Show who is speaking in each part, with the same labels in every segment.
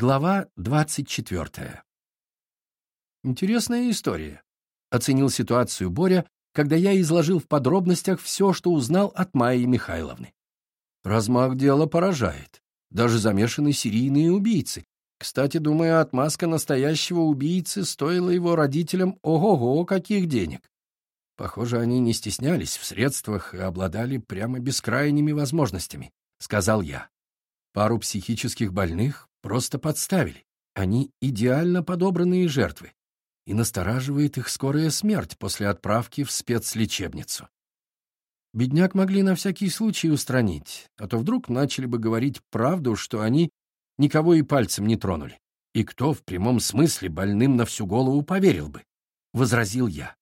Speaker 1: Глава 24. Интересная история. Оценил ситуацию Боря, когда я изложил в подробностях все, что узнал от Майи Михайловны. Размах дела поражает. Даже замешаны серийные убийцы. Кстати, думаю, отмазка настоящего убийцы стоила его родителям ого-го каких денег. Похоже, они не стеснялись в средствах и обладали прямо бескрайними возможностями, сказал я. Пару психических больных просто подставили. Они идеально подобранные жертвы. И настораживает их скорая смерть после отправки в спецлечебницу. Бедняк могли на всякий случай устранить, а то вдруг начали бы говорить правду, что они никого и пальцем не тронули. И кто в прямом смысле больным на всю голову поверил бы? Возразил я.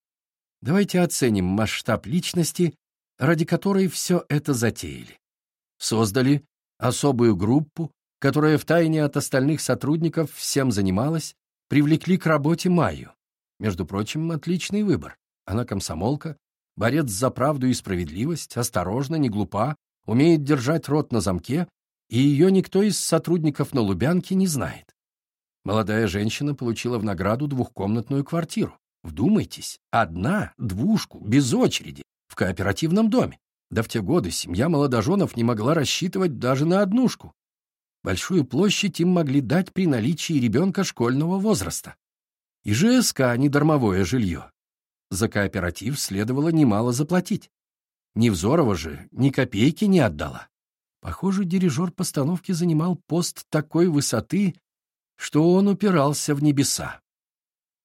Speaker 1: Давайте оценим масштаб личности, ради которой все это затеяли. Создали особую группу, которая втайне от остальных сотрудников всем занималась, привлекли к работе Майю. Между прочим, отличный выбор. Она комсомолка, борец за правду и справедливость, осторожна, не глупа, умеет держать рот на замке, и ее никто из сотрудников на Лубянке не знает. Молодая женщина получила в награду двухкомнатную квартиру. Вдумайтесь, одна, двушку, без очереди, в кооперативном доме. Да в те годы семья молодоженов не могла рассчитывать даже на однушку. Большую площадь им могли дать при наличии ребенка школьного возраста. И ЖСК, не дармовое жилье. За кооператив следовало немало заплатить. Невзорова же ни копейки не отдала. Похоже, дирижер постановки занимал пост такой высоты, что он упирался в небеса.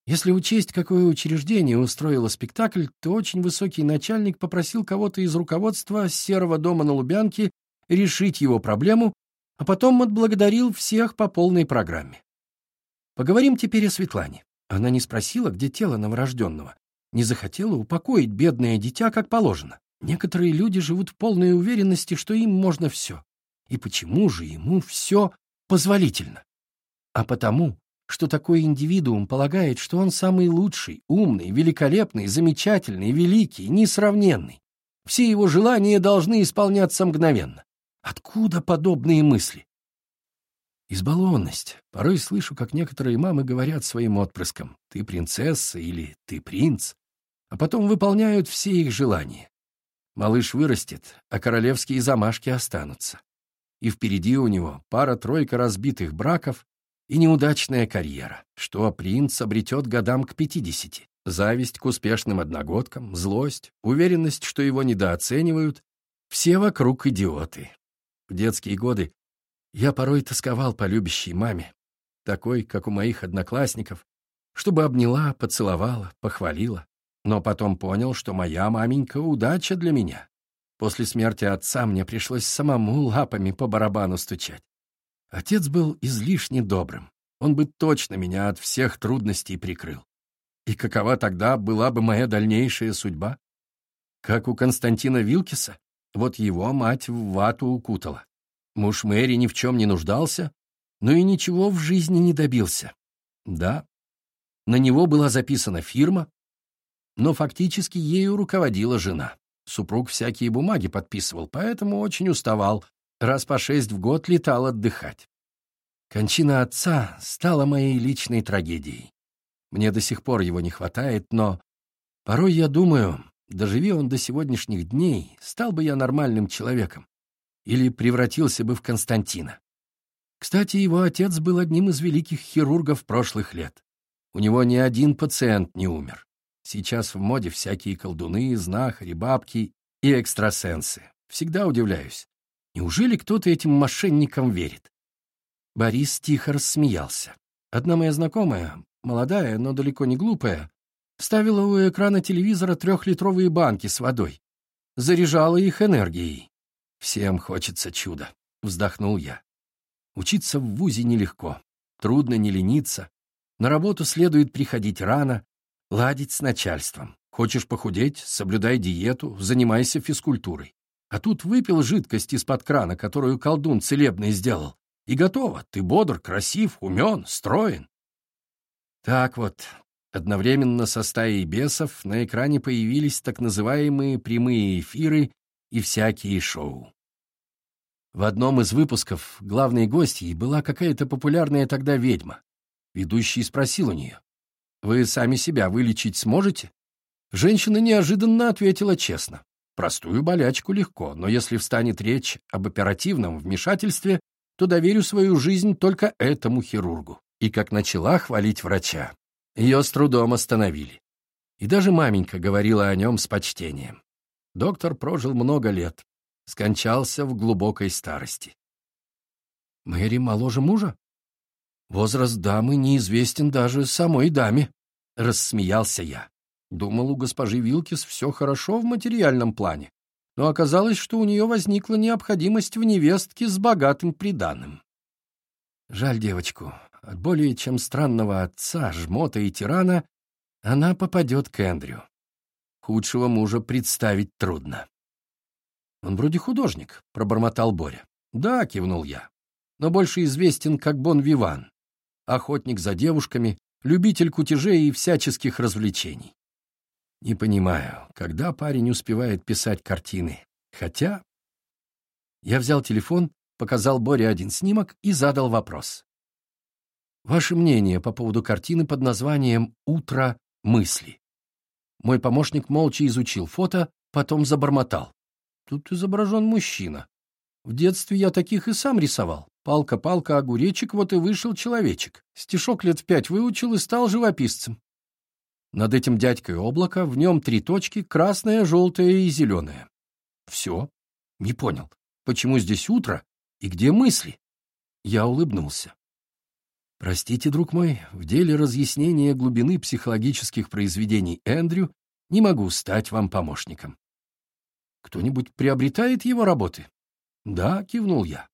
Speaker 1: Если учесть, какое учреждение устроило спектакль, то очень высокий начальник попросил кого-то из руководства Серого дома на Лубянке решить его проблему, а потом отблагодарил всех по полной программе. Поговорим теперь о Светлане. Она не спросила, где тело новорожденного, не захотела упокоить бедное дитя, как положено. Некоторые люди живут в полной уверенности, что им можно все. И почему же ему все позволительно? А потому, что такой индивидуум полагает, что он самый лучший, умный, великолепный, замечательный, великий, несравненный. Все его желания должны исполняться мгновенно. Откуда подобные мысли? Избалованность. Порой слышу, как некоторые мамы говорят своим отпрыскам «ты принцесса» или «ты принц», а потом выполняют все их желания. Малыш вырастет, а королевские замашки останутся. И впереди у него пара-тройка разбитых браков и неудачная карьера, что принц обретет годам к пятидесяти. Зависть к успешным одногодкам, злость, уверенность, что его недооценивают. Все вокруг идиоты. В детские годы я порой тосковал по любящей маме, такой, как у моих одноклассников, чтобы обняла, поцеловала, похвалила. Но потом понял, что моя маменька — удача для меня. После смерти отца мне пришлось самому лапами по барабану стучать. Отец был излишне добрым. Он бы точно меня от всех трудностей прикрыл. И какова тогда была бы моя дальнейшая судьба? Как у Константина Вилкиса? Вот его мать в вату укутала. Муж Мэри ни в чем не нуждался, но и ничего в жизни не добился. Да, на него была записана фирма, но фактически ею руководила жена. Супруг всякие бумаги подписывал, поэтому очень уставал, раз по шесть в год летал отдыхать. Кончина отца стала моей личной трагедией. Мне до сих пор его не хватает, но порой я думаю, доживи он до сегодняшних дней, стал бы я нормальным человеком или превратился бы в Константина. Кстати, его отец был одним из великих хирургов прошлых лет. У него ни один пациент не умер. Сейчас в моде всякие колдуны, знахари, бабки и экстрасенсы. Всегда удивляюсь. Неужели кто-то этим мошенникам верит? Борис тихо рассмеялся. Одна моя знакомая, молодая, но далеко не глупая, ставила у экрана телевизора трехлитровые банки с водой. Заряжала их энергией. «Всем хочется чуда», — вздохнул я. Учиться в ВУЗе нелегко. Трудно не лениться. На работу следует приходить рано, ладить с начальством. Хочешь похудеть — соблюдай диету, занимайся физкультурой. А тут выпил жидкость из-под крана, которую колдун целебный сделал, и готово. Ты бодр, красив, умен, строен. Так вот, одновременно со стаей бесов на экране появились так называемые прямые эфиры и всякие шоу. В одном из выпусков главной гостьей была какая-то популярная тогда ведьма. Ведущий спросил у нее, «Вы сами себя вылечить сможете?» Женщина неожиданно ответила честно. «Простую болячку легко, но если встанет речь об оперативном вмешательстве, то доверю свою жизнь только этому хирургу». И как начала хвалить врача, ее с трудом остановили. И даже маменька говорила о нем с почтением. Доктор прожил много лет, скончался в глубокой старости. Мэри моложе мужа? Возраст дамы неизвестен даже самой даме, — рассмеялся я. Думал, у госпожи Вилкис все хорошо в материальном плане, но оказалось, что у нее возникла необходимость в невестке с богатым приданым. Жаль девочку. От более чем странного отца, жмота и тирана она попадет к Эндрю. Худшего мужа представить трудно. «Он вроде художник», — пробормотал Боря. «Да», — кивнул я, — «но больше известен как Бон Виван, охотник за девушками, любитель кутежей и всяческих развлечений. Не понимаю, когда парень успевает писать картины. Хотя... Я взял телефон, показал Боре один снимок и задал вопрос. Ваше мнение по поводу картины под названием «Утро мысли». Мой помощник молча изучил фото, потом забормотал. Тут изображен мужчина. В детстве я таких и сам рисовал. Палка-палка, огуречек, вот и вышел человечек. Стишок лет в пять выучил и стал живописцем. Над этим дядькой облако, в нем три точки, красное, желтое и зеленое. Все. Не понял, почему здесь утро и где мысли? Я улыбнулся. Простите, друг мой, в деле разъяснения глубины психологических произведений Эндрю не могу стать вам помощником. Кто-нибудь приобретает его работы? Да, кивнул я.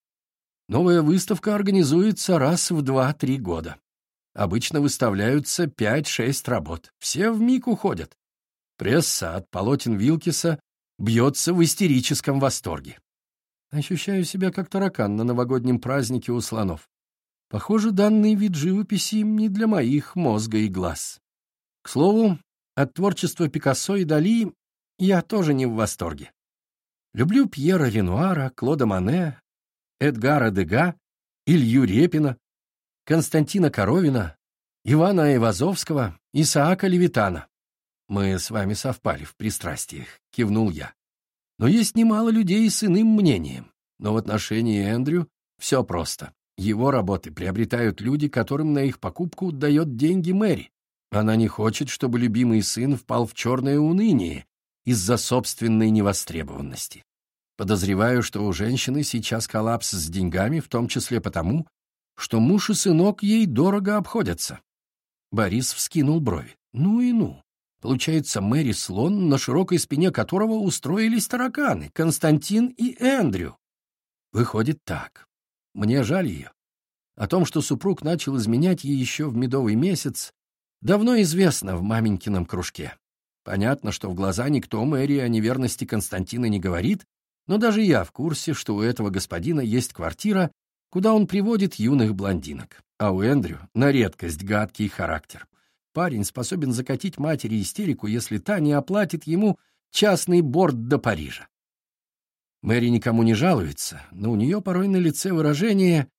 Speaker 1: Новая выставка организуется раз в два-три года. Обычно выставляются 5-6 работ. Все в миг уходят. Пресса от полотен Вилкиса бьется в истерическом восторге. Ощущаю себя как таракан на новогоднем празднике у слонов. Похоже, данный вид живописи не для моих мозга и глаз. К слову, от творчества Пикассо и Дали я тоже не в восторге. Люблю Пьера Ренуара, Клода Мане, Эдгара Дега, Илью Репина, Константина Коровина, Ивана Ивазовского, Исаака Левитана. Мы с вами совпали в пристрастиях, кивнул я. Но есть немало людей с иным мнением. Но в отношении Эндрю все просто. Его работы приобретают люди, которым на их покупку дает деньги Мэри. Она не хочет, чтобы любимый сын впал в черное уныние из-за собственной невостребованности. Подозреваю, что у женщины сейчас коллапс с деньгами, в том числе потому, что муж и сынок ей дорого обходятся. Борис вскинул брови. Ну и ну. Получается, Мэри слон, на широкой спине которого устроились тараканы, Константин и Эндрю. Выходит так. Мне жаль ее. О том, что супруг начал изменять ей еще в медовый месяц, давно известно в маменькином кружке. Понятно, что в глаза никто Мэри о неверности Константина не говорит, но даже я в курсе, что у этого господина есть квартира, куда он приводит юных блондинок. А у Эндрю на редкость гадкий характер. Парень способен закатить матери истерику, если та не оплатит ему частный борт до Парижа. Мэри никому не жалуется, но у нее порой на лице выражение,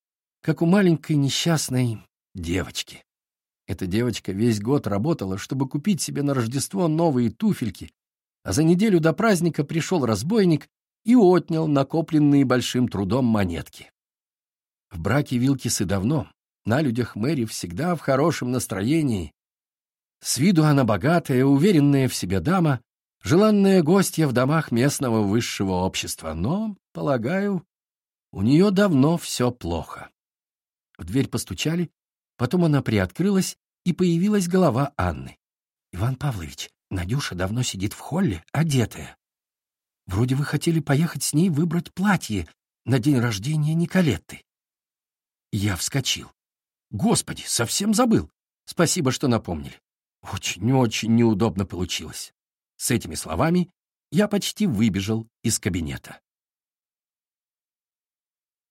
Speaker 1: как у маленькой несчастной девочки. Эта девочка весь год работала, чтобы купить себе на Рождество новые туфельки, а за неделю до праздника пришел разбойник и отнял накопленные большим трудом монетки. В браке Вилкисы давно, на людях Мэри всегда в хорошем настроении. С виду она богатая, уверенная в себе дама, желанная гостья в домах местного высшего общества, но, полагаю, у нее давно все плохо. В дверь постучали, потом она приоткрылась, и появилась голова Анны. «Иван Павлович, Надюша давно сидит в холле, одетая. Вроде вы хотели поехать с ней выбрать платье на день рождения Николетты». Я вскочил. «Господи, совсем забыл! Спасибо, что напомнили. Очень-очень неудобно получилось». С этими словами я почти выбежал из кабинета.